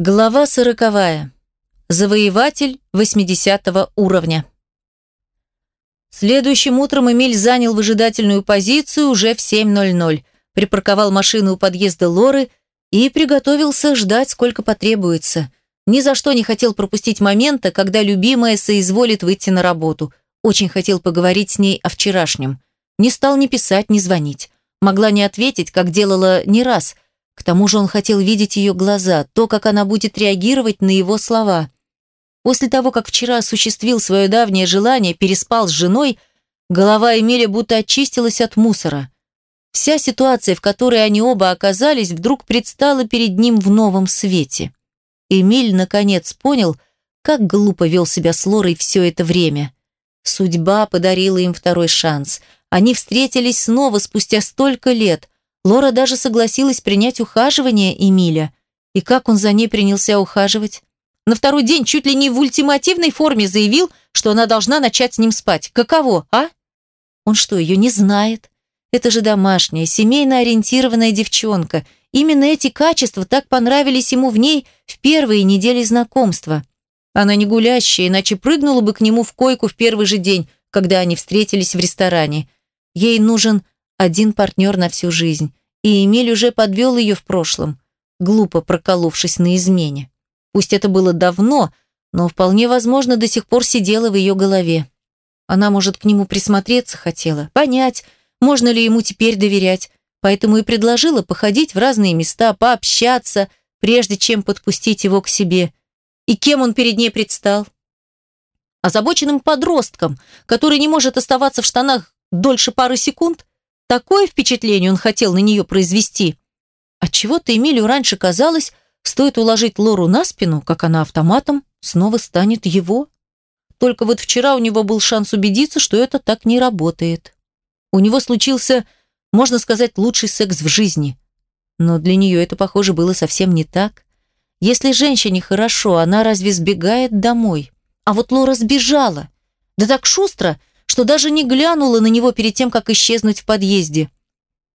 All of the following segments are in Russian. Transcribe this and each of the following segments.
Глава сороковая. Завоеватель 80 уровня. Следующим утром Эмиль занял выжидательную позицию уже в 7.00, припарковал машину у подъезда Лоры и приготовился ждать, сколько потребуется. Ни за что не хотел пропустить момента, когда любимая соизволит выйти на работу. Очень хотел поговорить с ней о вчерашнем. Не стал ни писать, ни звонить. Могла не ответить, как делала не раз – к тому же он хотел видеть ее глаза, то, как она будет реагировать на его слова. После того, как вчера осуществил свое давнее желание, переспал с женой, голова Эмиля будто очистилась от мусора. Вся ситуация, в которой они оба оказались, вдруг предстала перед ним в новом свете. Эмиль, наконец, понял, как глупо вел себя с Лорой все это время. Судьба подарила им второй шанс. Они встретились снова спустя столько лет – Лора даже согласилась принять ухаживание Эмиля. И как он за ней принялся ухаживать? На второй день чуть ли не в ультимативной форме заявил, что она должна начать с ним спать. Каково, а? Он что, ее не знает? Это же домашняя, семейно ориентированная девчонка. Именно эти качества так понравились ему в ней в первые недели знакомства. Она не гулящая, иначе прыгнула бы к нему в койку в первый же день, когда они встретились в ресторане. Ей нужен один партнер на всю жизнь и Эмиль уже подвел ее в прошлом, глупо проколовшись на измене. Пусть это было давно, но вполне возможно до сих пор сидело в ее голове. Она, может, к нему присмотреться хотела, понять, можно ли ему теперь доверять, поэтому и предложила походить в разные места, пообщаться, прежде чем подпустить его к себе. И кем он перед ней предстал? Озабоченным подростком, который не может оставаться в штанах дольше пары секунд? Такое впечатление он хотел на нее произвести. Отчего-то Эмилию раньше казалось, стоит уложить Лору на спину, как она автоматом снова станет его. Только вот вчера у него был шанс убедиться, что это так не работает. У него случился, можно сказать, лучший секс в жизни. Но для нее это, похоже, было совсем не так. Если женщине хорошо, она разве сбегает домой? А вот Лора сбежала. Да так шустро, что даже не глянула на него перед тем, как исчезнуть в подъезде.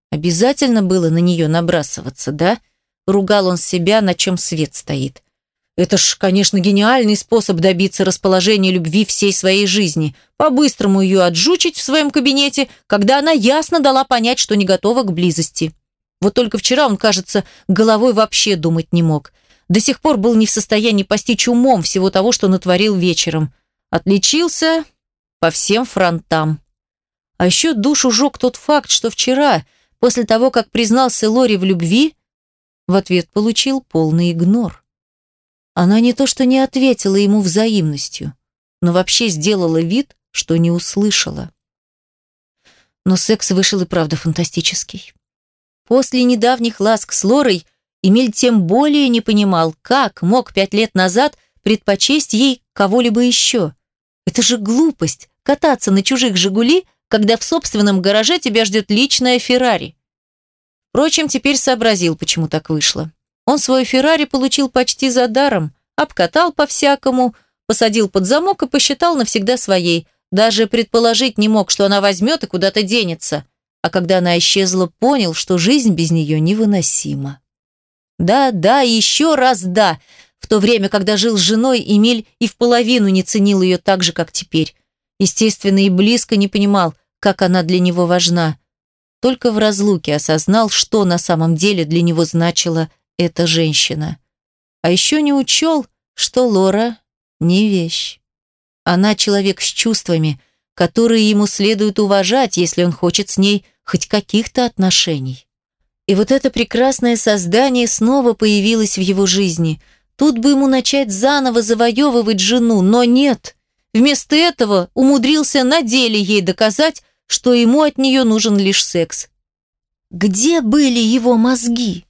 Обязательно было на нее набрасываться, да? Ругал он себя, на чем свет стоит. Это ж, конечно, гениальный способ добиться расположения любви всей своей жизни. По-быстрому ее отжучить в своем кабинете, когда она ясно дала понять, что не готова к близости. Вот только вчера он, кажется, головой вообще думать не мог. До сих пор был не в состоянии постичь умом всего того, что натворил вечером. Отличился, по всем фронтам. А еще душу жег тот факт, что вчера, после того, как признался Лори в любви, в ответ получил полный игнор. Она не то что не ответила ему взаимностью, но вообще сделала вид, что не услышала. Но секс вышел и правда фантастический. После недавних ласк с Лорой Эмиль тем более не понимал, как мог пять лет назад предпочесть ей кого-либо еще. Это же глупость кататься на чужих «Жигули», когда в собственном гараже тебя ждет личная «Феррари». Впрочем, теперь сообразил, почему так вышло. Он свой «Феррари» получил почти за даром, обкатал по-всякому, посадил под замок и посчитал навсегда своей. Даже предположить не мог, что она возьмет и куда-то денется. А когда она исчезла, понял, что жизнь без нее невыносима. Да, да, еще раз да. В то время, когда жил с женой, Эмиль и в половину не ценил ее так же, как теперь. Естественно, и близко не понимал, как она для него важна. Только в разлуке осознал, что на самом деле для него значила эта женщина. А еще не учел, что Лора не вещь. Она человек с чувствами, которые ему следует уважать, если он хочет с ней хоть каких-то отношений. И вот это прекрасное создание снова появилось в его жизни. Тут бы ему начать заново завоевывать жену, но нет. Вместо этого умудрился на деле ей доказать, что ему от нее нужен лишь секс. Где были его мозги?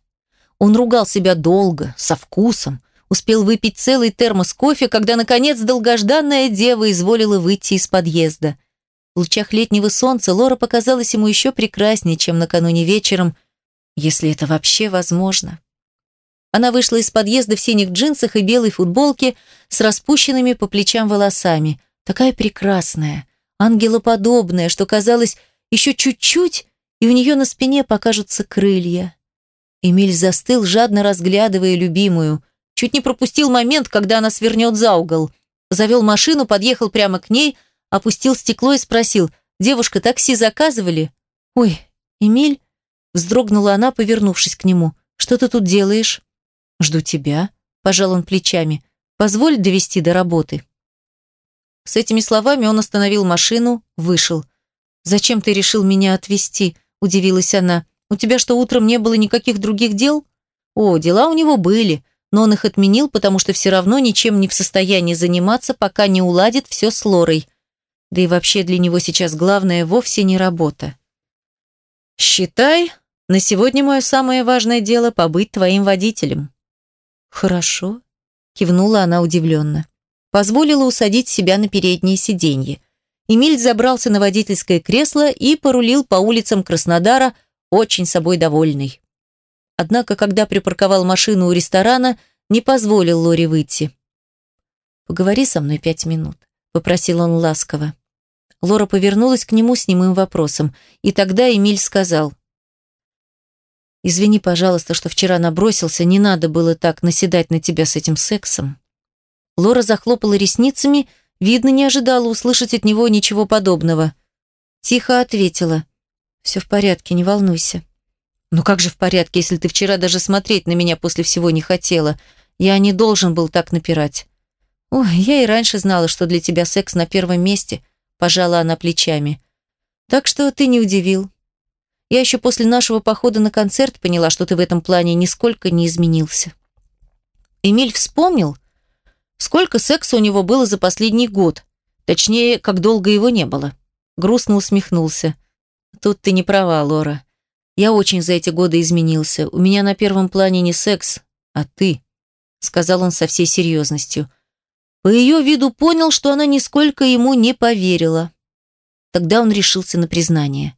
Он ругал себя долго, со вкусом, успел выпить целый термос кофе, когда, наконец, долгожданная дева изволила выйти из подъезда. В лучах летнего солнца Лора показалась ему еще прекраснее, чем накануне вечером, если это вообще возможно. Она вышла из подъезда в синих джинсах и белой футболке с распущенными по плечам волосами. Такая прекрасная, ангелоподобная, что казалось, еще чуть-чуть, и у нее на спине покажутся крылья. Эмиль застыл, жадно разглядывая любимую. Чуть не пропустил момент, когда она свернет за угол. Завел машину, подъехал прямо к ней, опустил стекло и спросил, «Девушка, такси заказывали?» «Ой, Эмиль?» Вздрогнула она, повернувшись к нему. «Что ты тут делаешь?» «Жду тебя», – пожал он плечами. «Позволь довести до работы». С этими словами он остановил машину, вышел. «Зачем ты решил меня отвезти?» – удивилась она. «У тебя что, утром не было никаких других дел?» «О, дела у него были, но он их отменил, потому что все равно ничем не в состоянии заниматься, пока не уладит все с Лорой. Да и вообще для него сейчас главное вовсе не работа». «Считай, на сегодня мое самое важное дело – побыть твоим водителем». «Хорошо», – кивнула она удивленно. Позволила усадить себя на переднее сиденье. Эмиль забрался на водительское кресло и порулил по улицам Краснодара, очень собой довольный. Однако, когда припарковал машину у ресторана, не позволил Лоре выйти. «Поговори со мной пять минут», – попросил он ласково. Лора повернулась к нему с немым вопросом, и тогда Эмиль сказал. «Извини, пожалуйста, что вчера набросился, не надо было так наседать на тебя с этим сексом». Лора захлопала ресницами, видно, не ожидала услышать от него ничего подобного. Тихо ответила. «Все в порядке, не волнуйся». «Ну как же в порядке, если ты вчера даже смотреть на меня после всего не хотела? Я не должен был так напирать». «Ой, я и раньше знала, что для тебя секс на первом месте», пожала она плечами. Так что ты не удивил. Я еще после нашего похода на концерт поняла, что ты в этом плане нисколько не изменился. Эмиль вспомнил, сколько секса у него было за последний год, точнее, как долго его не было. Грустно усмехнулся. Тут ты не права, Лора. Я очень за эти годы изменился. У меня на первом плане не секс, а ты, сказал он со всей серьезностью. По ее виду понял, что она нисколько ему не поверила. Тогда он решился на признание.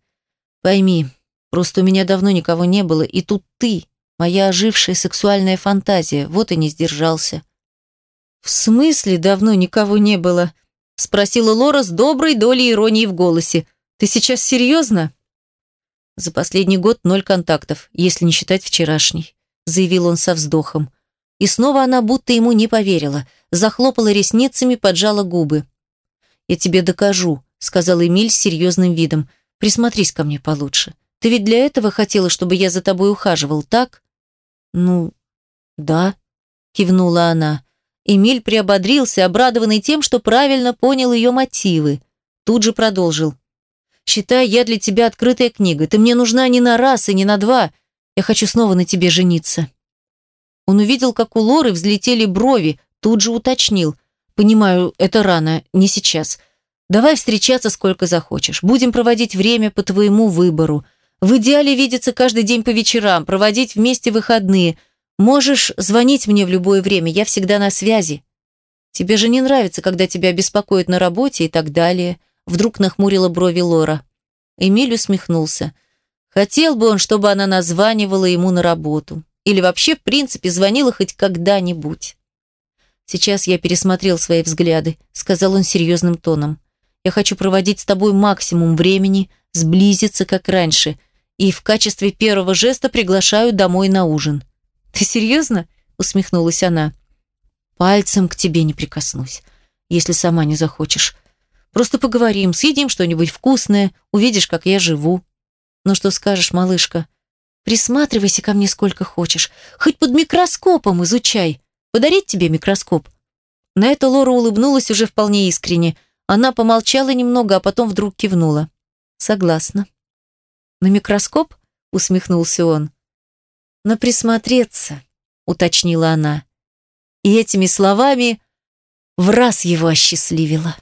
«Пойми, просто у меня давно никого не было, и тут ты, моя ожившая сексуальная фантазия, вот и не сдержался». «В смысле давно никого не было?» – спросила Лора с доброй долей иронии в голосе. «Ты сейчас серьезно?» «За последний год ноль контактов, если не считать вчерашний», – заявил он со вздохом. И снова она будто ему не поверила, захлопала ресницами, поджала губы. «Я тебе докажу», — сказал Эмиль с серьезным видом. «Присмотрись ко мне получше. Ты ведь для этого хотела, чтобы я за тобой ухаживал, так?» «Ну, да», — кивнула она. Эмиль приободрился, обрадованный тем, что правильно понял ее мотивы. Тут же продолжил. «Считай, я для тебя открытая книга. Ты мне нужна не на раз и не на два. Я хочу снова на тебе жениться». Он увидел, как у Лоры взлетели брови, тут же уточнил. «Понимаю, это рано, не сейчас. Давай встречаться сколько захочешь. Будем проводить время по твоему выбору. В идеале видеться каждый день по вечерам, проводить вместе выходные. Можешь звонить мне в любое время, я всегда на связи. Тебе же не нравится, когда тебя беспокоят на работе и так далее». Вдруг нахмурила брови Лора. Эмиль усмехнулся. Хотел бы он, чтобы она названивала ему на работу. Или вообще, в принципе, звонила хоть когда-нибудь. «Сейчас я пересмотрел свои взгляды», — сказал он серьезным тоном. «Я хочу проводить с тобой максимум времени, сблизиться, как раньше, и в качестве первого жеста приглашаю домой на ужин». «Ты серьезно?» — усмехнулась она. «Пальцем к тебе не прикоснусь, если сама не захочешь. Просто поговорим, съедим что-нибудь вкусное, увидишь, как я живу». «Ну что скажешь, малышка?» Присматривайся ко мне сколько хочешь. Хоть под микроскопом изучай. Подарить тебе микроскоп?» На это Лора улыбнулась уже вполне искренне. Она помолчала немного, а потом вдруг кивнула. «Согласна». «На микроскоп?» — усмехнулся он. «На присмотреться», — уточнила она. И этими словами в раз его осчастливила.